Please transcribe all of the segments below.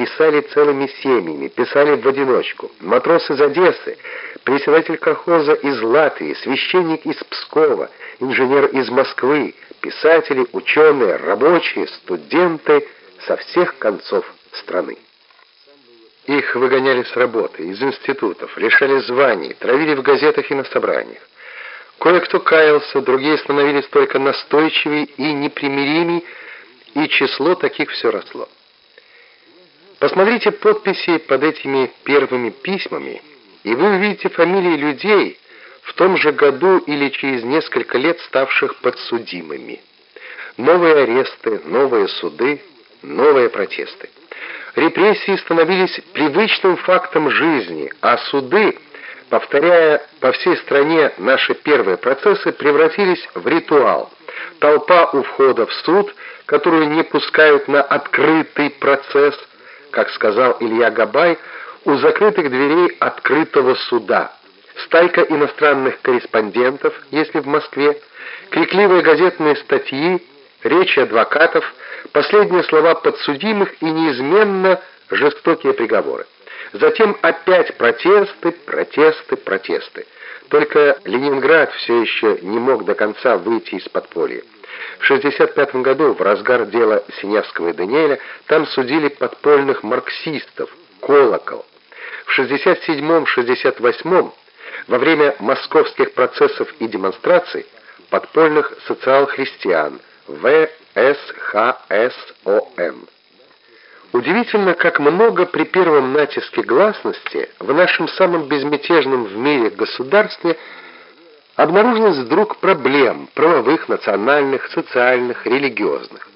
писали целыми семьями, писали в одиночку. Матрос из Одессы, председатель колхоза из Латвии, священник из Пскова, инженер из Москвы, писатели, ученые, рабочие, студенты со всех концов страны. Их выгоняли с работы, из институтов, лишали званий, травили в газетах и на собраниях. Кое-кто каялся, другие становились только настойчивее и непримиримей, и число таких все росло. Посмотрите подписи под этими первыми письмами, и вы увидите фамилии людей, в том же году или через несколько лет ставших подсудимыми. Новые аресты, новые суды, новые протесты. Репрессии становились привычным фактом жизни, а суды, повторяя по всей стране наши первые процессы, превратились в ритуал. Толпа у входа в суд, которую не пускают на открытый процесс, как сказал Илья Габай, у закрытых дверей открытого суда. Стайка иностранных корреспондентов, если в Москве, крикливые газетные статьи, речи адвокатов, последние слова подсудимых и неизменно жестокие приговоры. Затем опять протесты, протесты, протесты. Только Ленинград все еще не мог до конца выйти из подполья. В 1965 году, в разгар дела Синявского и Даниэля, там судили подпольных марксистов, колокол. В 1967-1968 во время московских процессов и демонстраций подпольных социал-христиан ВСХСОМ. Удивительно, как много при первом натиске гласности в нашем самом безмятежном в мире государстве обнаружилось вдруг проблем правовых, национальных, социальных, религиозных.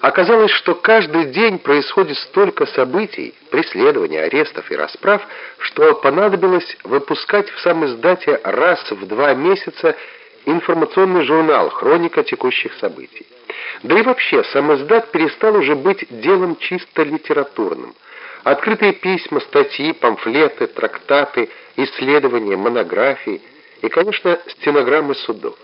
Оказалось, что каждый день происходит столько событий, преследований, арестов и расправ, что понадобилось выпускать в сам издате раз в два месяца информационный журнал «Хроника текущих событий». Да и вообще, сам издат перестал уже быть делом чисто литературным. Открытые письма, статьи, памфлеты, трактаты, исследования, монографии и, конечно, стенограммы судов.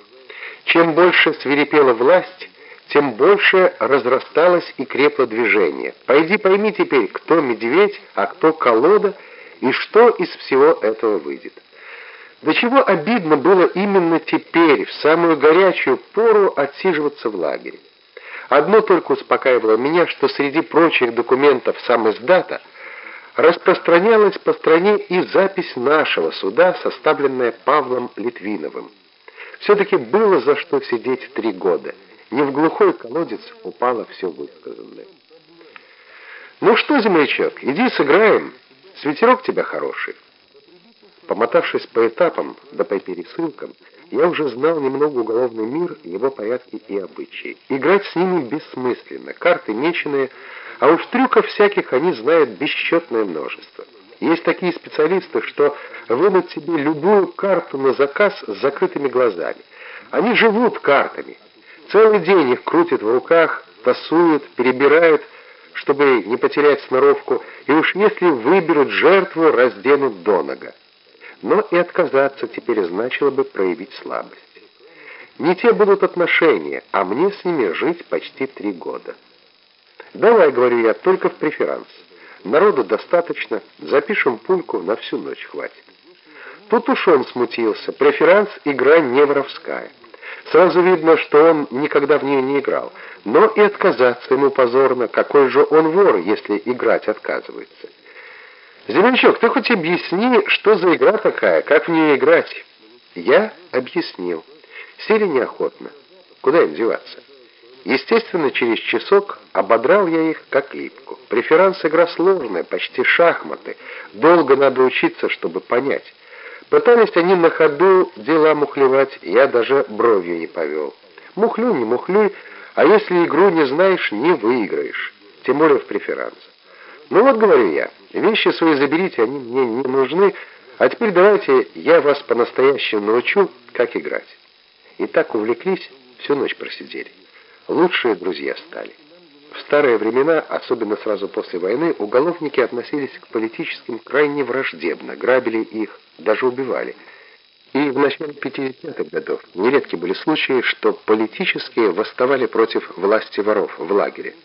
Чем больше свирепела власть, тем больше разрасталось и крепло движение. Пойди пойми теперь, кто медведь, а кто колода, и что из всего этого выйдет. До чего обидно было именно теперь, в самую горячую пору, отсиживаться в лагере. Одно только успокаивало меня, что среди прочих документов сам издата распространялась по стране и запись нашего суда, составленная Павлом Литвиновым. Все-таки было за что сидеть три года – не в глухой колодец упало все высказанное. «Ну что, землячок, иди сыграем. Светерок тебя хороший». Помотавшись по этапам, да по пересылкам, я уже знал немного уголовный мир, его порядки и обычаи. Играть с ними бессмысленно, карты меченые, а уж трюков всяких они знают бесчетное множество. Есть такие специалисты, что вынут себе любую карту на заказ с закрытыми глазами. Они живут картами, Целый день их крутят в руках, тасуют, перебирают, чтобы не потерять сноровку, и уж если выберут жертву, разденут до нога. Но и отказаться теперь значило бы проявить слабость. Не те будут отношения, а мне с ними жить почти три года. Давай, говорю я, только в преферанс. Народу достаточно, запишем пульку, на всю ночь хватит. Тут уж он смутился, преферанс игра не воровская. Сразу видно, что он никогда в нее не играл. Но и отказаться ему позорно. Какой же он вор, если играть отказывается? Зеленчук, ты хоть объясни, что за игра такая, как в нее играть? Я объяснил. Сели неохотно. Куда им деваться? Естественно, через часок ободрал я их, как липку. Преферанс игра сложная, почти шахматы. Долго надо учиться, чтобы понять. Пытались они на ходу дела мухлевать, я даже бровью не повел. Мухлю не мухлюй, а если игру не знаешь, не выиграешь, тем более в преферанс. Ну вот, говорю я, вещи свои заберите, они мне не нужны, а теперь давайте я вас по-настоящему научу, как играть. И так увлеклись, всю ночь просидели. Лучшие друзья стали. В старые времена, особенно сразу после войны, уголовники относились к политическим крайне враждебно, грабили их, даже убивали. И в начале 50-х годов нередки были случаи, что политические восставали против власти воров в лагере –